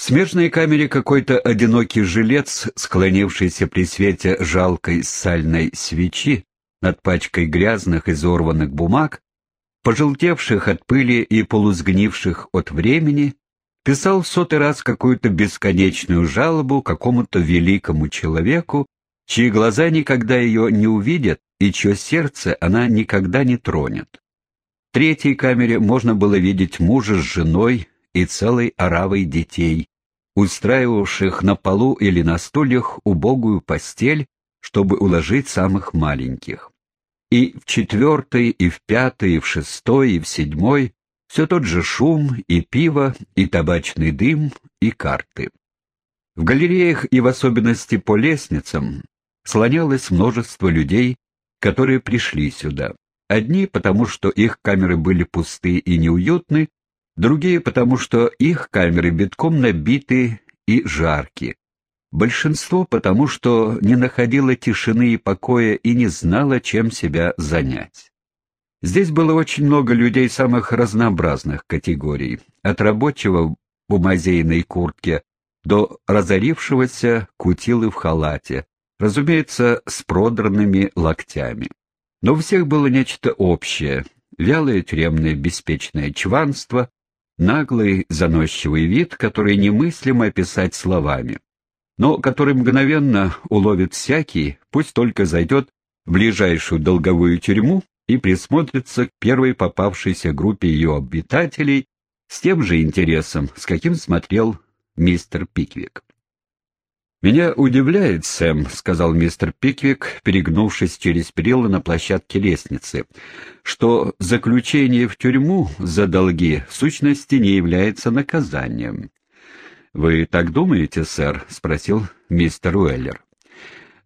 В смежной камере какой-то одинокий жилец, склонившийся при свете жалкой сальной свечи над пачкой грязных изорванных бумаг, пожелтевших от пыли и полусгнивших от времени, писал в сотый раз какую-то бесконечную жалобу какому-то великому человеку, чьи глаза никогда ее не увидят и чье сердце она никогда не тронет. В третьей камере можно было видеть мужа с женой и целой оравой детей, устраивавших на полу или на стульях убогую постель, чтобы уложить самых маленьких. И в четвертой, и в пятой, и в шестой, и в седьмой все тот же шум, и пиво, и табачный дым, и карты. В галереях и в особенности по лестницам слонялось множество людей, которые пришли сюда. Одни потому, что их камеры были пусты и неуютны, другие потому, что их камеры битком набиты и жарки. Большинство потому, что не находило тишины и покоя и не знало, чем себя занять. Здесь было очень много людей самых разнообразных категорий, от рабочего в бумазейной куртке до разорившегося кутилы в халате, разумеется, с продранными локтями. Но у всех было нечто общее — вялое тюремное беспечное чванство, наглый заносчивый вид, который немыслимо описать словами, но который мгновенно уловит всякий, пусть только зайдет в ближайшую долговую тюрьму и присмотрится к первой попавшейся группе ее обитателей с тем же интересом, с каким смотрел мистер Пиквик. «Меня удивляет, Сэм», — сказал мистер Пиквик, перегнувшись через перила на площадке лестницы, «что заключение в тюрьму за долги в сущности не является наказанием». «Вы так думаете, сэр?» — спросил мистер Уэллер.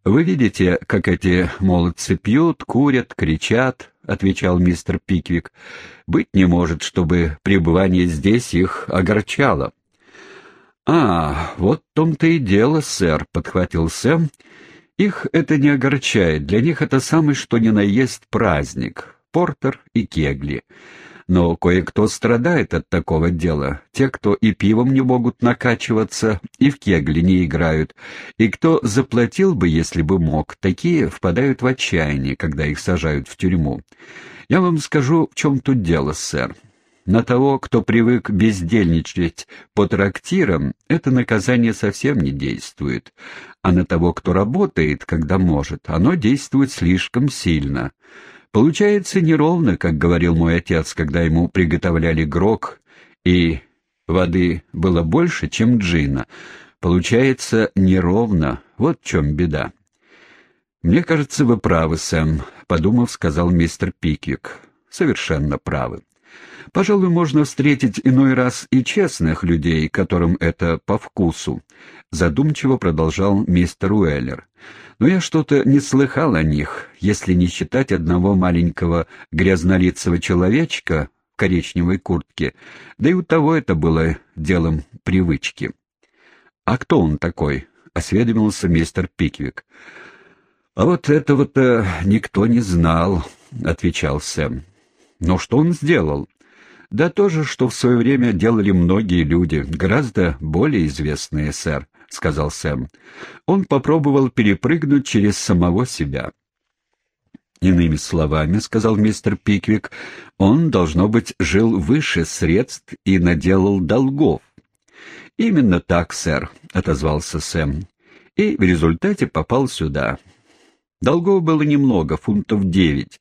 «Вы видите, как эти молодцы пьют, курят, кричат», — отвечал мистер Пиквик. «Быть не может, чтобы пребывание здесь их огорчало». «А, вот в том-то и дело, сэр», — подхватил Сэм. «Их это не огорчает, для них это самый что ни на есть праздник, портер и кегли. Но кое-кто страдает от такого дела, те, кто и пивом не могут накачиваться, и в кегли не играют, и кто заплатил бы, если бы мог, такие впадают в отчаяние, когда их сажают в тюрьму. Я вам скажу, в чем тут дело, сэр». На того, кто привык бездельничать по трактирам, это наказание совсем не действует, а на того, кто работает, когда может, оно действует слишком сильно. Получается неровно, как говорил мой отец, когда ему приготовляли грок, и воды было больше, чем джина. Получается неровно, вот в чем беда. «Мне кажется, вы правы, Сэм», — подумав, сказал мистер Пиквик. «Совершенно правы». Пожалуй, можно встретить иной раз и честных людей, которым это по вкусу, задумчиво продолжал мистер Уэллер. Но я что-то не слыхал о них, если не считать одного маленького грязнолицего человечка в коричневой куртке, да и у того это было делом привычки. «А кто он такой?» — осведомился мистер Пиквик. «А вот этого-то никто не знал», — отвечал Сэм. «Но что он сделал?» Да то же, что в свое время делали многие люди, гораздо более известные, сэр, — сказал Сэм. Он попробовал перепрыгнуть через самого себя. Иными словами, — сказал мистер Пиквик, — он, должно быть, жил выше средств и наделал долгов. — Именно так, сэр, — отозвался Сэм, — и в результате попал сюда. Долгов было немного, фунтов девять,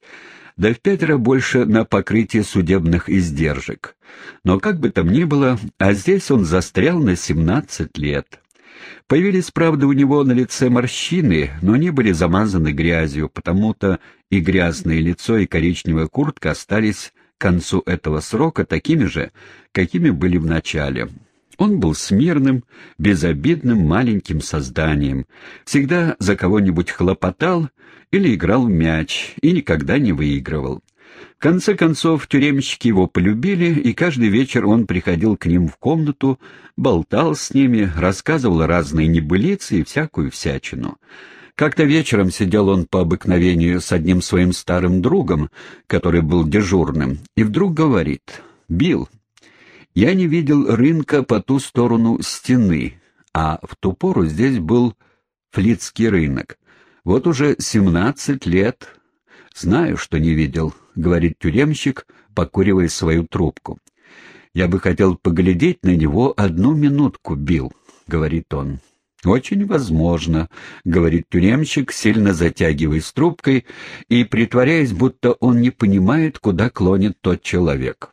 да в пятеро больше на покрытие судебных издержек. Но как бы там ни было, а здесь он застрял на 17 лет. Появились, правда, у него на лице морщины, но они были замазаны грязью, потому-то и грязное лицо, и коричневая куртка остались к концу этого срока такими же, какими были в начале. Он был смирным, безобидным маленьким созданием, всегда за кого-нибудь хлопотал или играл в мяч и никогда не выигрывал. В конце концов, тюремщики его полюбили, и каждый вечер он приходил к ним в комнату, болтал с ними, рассказывал разные небылицы и всякую всячину. Как-то вечером сидел он по обыкновению с одним своим старым другом, который был дежурным, и вдруг говорит «Билл, Я не видел рынка по ту сторону стены, а в ту пору здесь был флицкий рынок. Вот уже семнадцать лет. Знаю, что не видел, — говорит тюремщик, покуривая свою трубку. Я бы хотел поглядеть на него одну минутку, Бил, говорит он. «Очень возможно», — говорит тюремщик, сильно затягиваясь трубкой и притворяясь, будто он не понимает, куда клонит тот человек.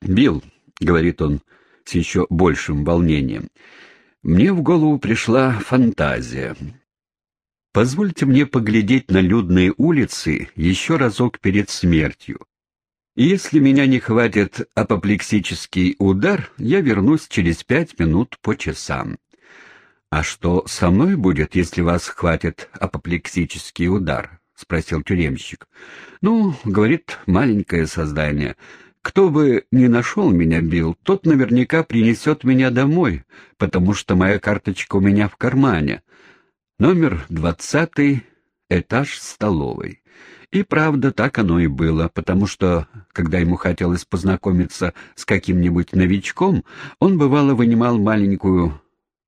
«Билл», — говорит он с еще большим волнением, — «мне в голову пришла фантазия. Позвольте мне поглядеть на людные улицы еще разок перед смертью. Если меня не хватит апоплексический удар, я вернусь через пять минут по часам. «А что со мной будет, если вас хватит апоплексический удар?» — спросил тюремщик. «Ну, — говорит маленькое создание, — кто бы ни нашел меня, Билл, тот наверняка принесет меня домой, потому что моя карточка у меня в кармане. Номер двадцатый, этаж столовой». И правда, так оно и было, потому что, когда ему хотелось познакомиться с каким-нибудь новичком, он бывало вынимал маленькую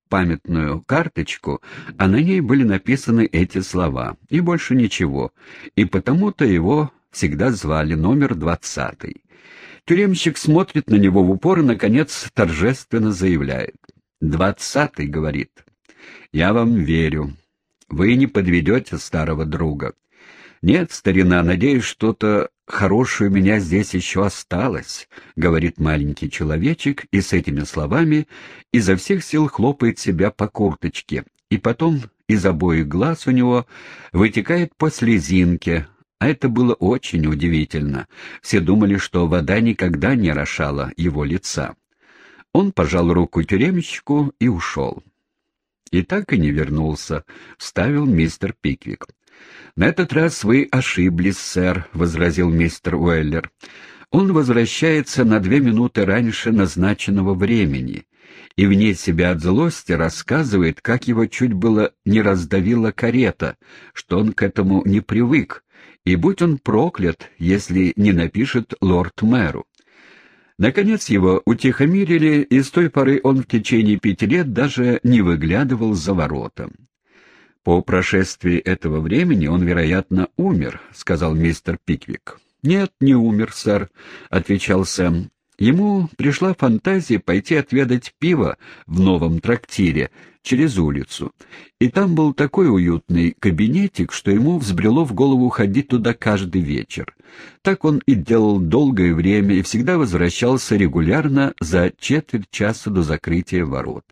памятную карточку, а на ней были написаны эти слова, и больше ничего, и потому-то его всегда звали номер двадцатый. Тюремщик смотрит на него в упор и, наконец, торжественно заявляет. «Двадцатый», — говорит, — «я вам верю. Вы не подведете старого друга. Нет, старина, надеюсь, что-то хорошее у меня здесь еще осталось», — говорит маленький человечек, и с этими словами изо всех сил хлопает себя по курточке, и потом из обоих глаз у него вытекает по слезинке, а это было очень удивительно. Все думали, что вода никогда не орошала его лица. Он пожал руку тюремщику и ушел. И так и не вернулся, — вставил мистер Пиквик. «На этот раз вы ошиблись, сэр», — возразил мистер Уэллер. «Он возвращается на две минуты раньше назначенного времени» и вне себя от злости рассказывает, как его чуть было не раздавила карета, что он к этому не привык, и будь он проклят, если не напишет лорд-мэру. Наконец его утихомирили, и с той поры он в течение пяти лет даже не выглядывал за ворота. «По прошествии этого времени он, вероятно, умер», — сказал мистер Пиквик. «Нет, не умер, сэр», — отвечал Сэм. Ему пришла фантазия пойти отведать пиво в новом трактире через улицу. И там был такой уютный кабинетик, что ему взбрело в голову ходить туда каждый вечер. Так он и делал долгое время и всегда возвращался регулярно за четверть часа до закрытия ворот.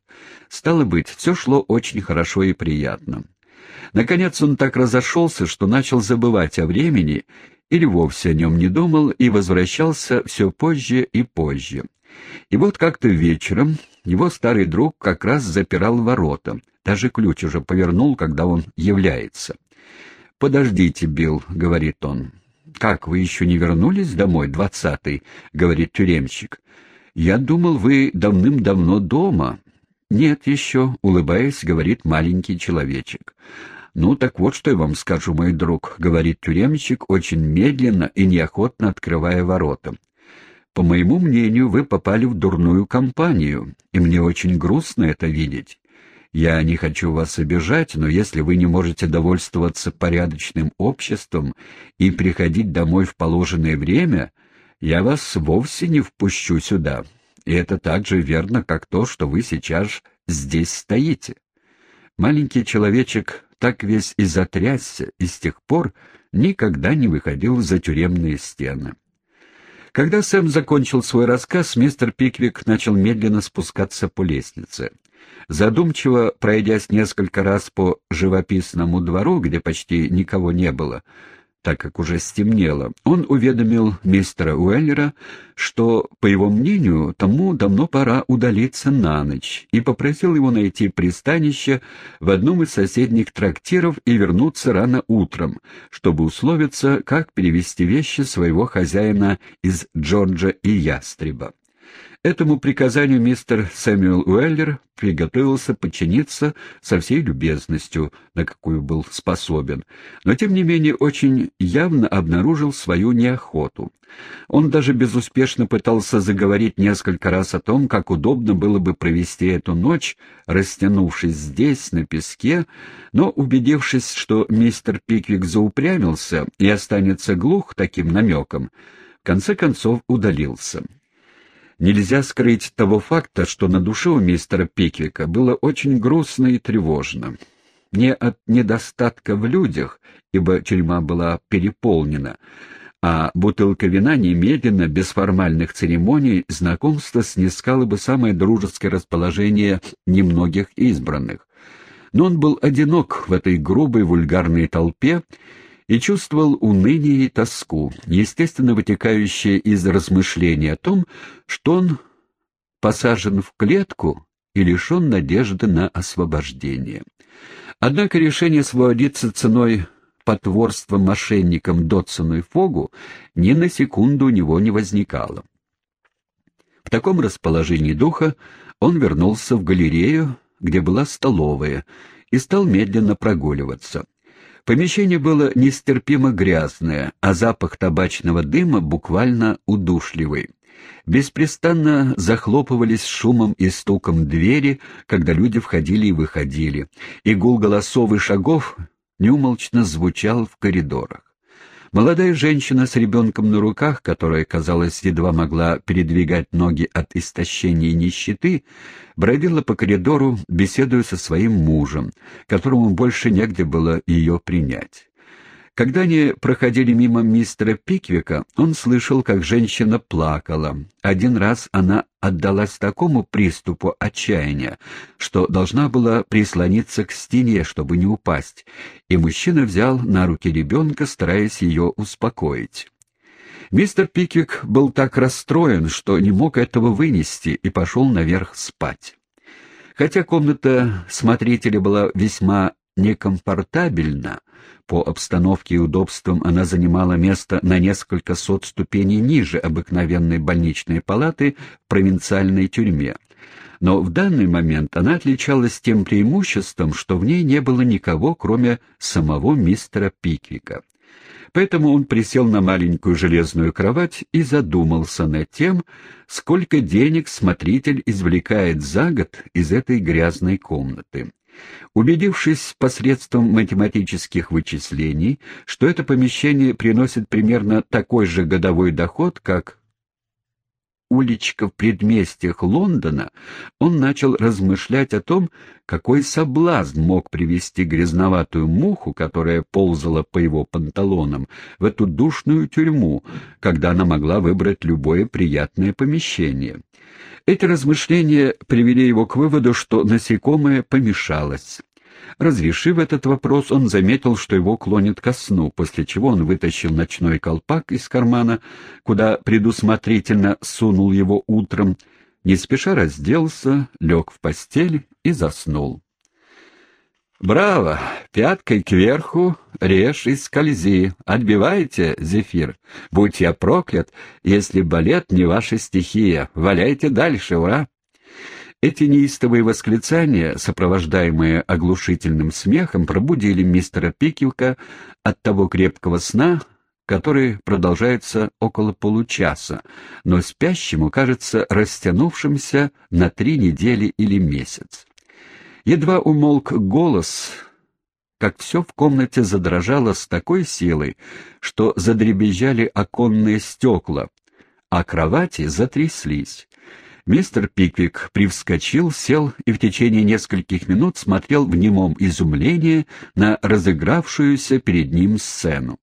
Стало быть, все шло очень хорошо и приятно. Наконец он так разошелся, что начал забывать о времени или вовсе о нем не думал и возвращался все позже и позже. И вот как-то вечером его старый друг как раз запирал ворота, даже ключ уже повернул, когда он является. «Подождите, Билл», — говорит он. «Как, вы еще не вернулись домой, двадцатый?» — говорит тюремщик. «Я думал, вы давным-давно дома». «Нет еще», — улыбаясь, говорит маленький человечек. «Ну, так вот, что я вам скажу, мой друг», — говорит тюремщик, очень медленно и неохотно открывая ворота. «По моему мнению, вы попали в дурную компанию, и мне очень грустно это видеть. Я не хочу вас обижать, но если вы не можете довольствоваться порядочным обществом и приходить домой в положенное время, я вас вовсе не впущу сюда. И это так же верно, как то, что вы сейчас здесь стоите». Маленький человечек так весь и затрясся, и с тех пор никогда не выходил за тюремные стены. Когда Сэм закончил свой рассказ, мистер Пиквик начал медленно спускаться по лестнице. Задумчиво, пройдясь несколько раз по живописному двору, где почти никого не было, так как уже стемнело, он уведомил мистера Уэллера, что, по его мнению, тому давно пора удалиться на ночь, и попросил его найти пристанище в одном из соседних трактиров и вернуться рано утром, чтобы условиться, как перевести вещи своего хозяина из Джорджа и Ястреба. Этому приказанию мистер Сэмюэл Уэллер приготовился подчиниться со всей любезностью, на какую был способен, но тем не менее очень явно обнаружил свою неохоту. Он даже безуспешно пытался заговорить несколько раз о том, как удобно было бы провести эту ночь, растянувшись здесь, на песке, но, убедившись, что мистер Пиквик заупрямился и останется глух таким намеком, в конце концов удалился. Нельзя скрыть того факта, что на душе у мистера Пиквика было очень грустно и тревожно. Не от недостатка в людях, ибо тюрьма была переполнена, а бутылка вина немедленно, без формальных церемоний, знакомство снискало бы самое дружеское расположение немногих избранных. Но он был одинок в этой грубой вульгарной толпе и чувствовал уныние и тоску, естественно вытекающие из размышления о том, что он посажен в клетку и лишен надежды на освобождение. Однако решение освободиться ценой потворства мошенникам Дотсону и Фогу ни на секунду у него не возникало. В таком расположении духа он вернулся в галерею, где была столовая, и стал медленно прогуливаться. Помещение было нестерпимо грязное, а запах табачного дыма буквально удушливый. Беспрестанно захлопывались шумом и стуком двери, когда люди входили и выходили, и гул голосов и шагов неумолчно звучал в коридорах. Молодая женщина с ребенком на руках, которая, казалось, едва могла передвигать ноги от истощения и нищеты, бродила по коридору, беседуя со своим мужем, которому больше негде было ее принять. Когда они проходили мимо мистера Пиквика, он слышал, как женщина плакала. Один раз она отдалась такому приступу отчаяния, что должна была прислониться к стене, чтобы не упасть, и мужчина взял на руки ребенка, стараясь ее успокоить. Мистер Пиквик был так расстроен, что не мог этого вынести и пошел наверх спать. Хотя комната смотрителя была весьма некомфортабельна, по обстановке и удобствам она занимала место на несколько сот ступеней ниже обыкновенной больничной палаты в провинциальной тюрьме. Но в данный момент она отличалась тем преимуществом, что в ней не было никого, кроме самого мистера Пиквика. Поэтому он присел на маленькую железную кровать и задумался над тем, сколько денег смотритель извлекает за год из этой грязной комнаты. Убедившись посредством математических вычислений, что это помещение приносит примерно такой же годовой доход, как уличка в предместьях Лондона, он начал размышлять о том, какой соблазн мог привести грязноватую муху, которая ползала по его панталонам, в эту душную тюрьму, когда она могла выбрать любое приятное помещение. Эти размышления привели его к выводу, что насекомое помешалось. Разрешив этот вопрос, он заметил, что его клонит ко сну, после чего он вытащил ночной колпак из кармана, куда предусмотрительно сунул его утром, не спеша разделся, лег в постель и заснул. «Браво! Пяткой кверху, режь и скользи. Отбивайте, Зефир. Будь я проклят, если балет не ваша стихия. Валяйте дальше, ура!» Эти неистовые восклицания, сопровождаемые оглушительным смехом, пробудили мистера Пикилка от того крепкого сна, который продолжается около получаса, но спящему кажется растянувшимся на три недели или месяц. Едва умолк голос, как все в комнате задрожало с такой силой, что задребезжали оконные стекла, а кровати затряслись. Мистер Пиквик привскочил, сел и в течение нескольких минут смотрел в немом изумлении на разыгравшуюся перед ним сцену.